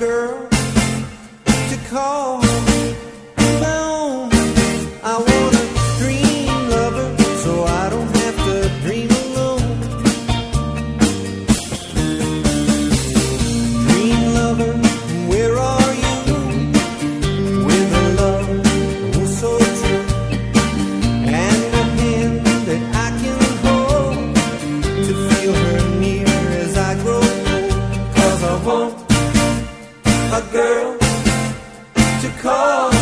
girl to call girl to call.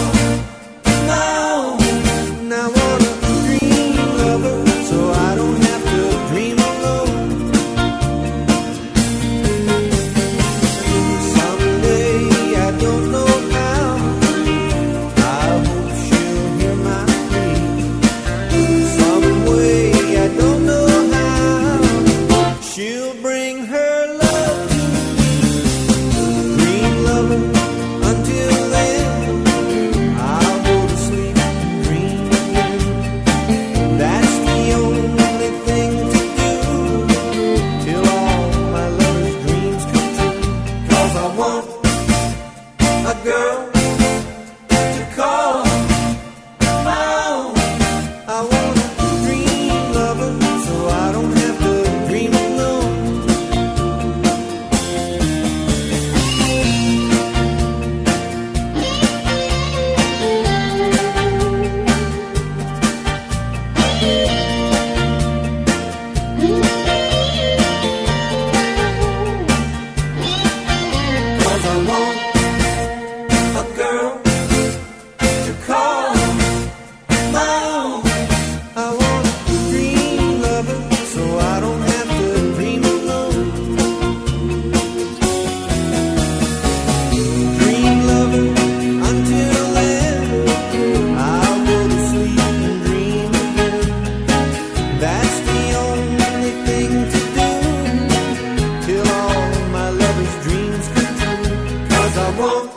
want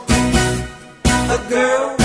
a girl.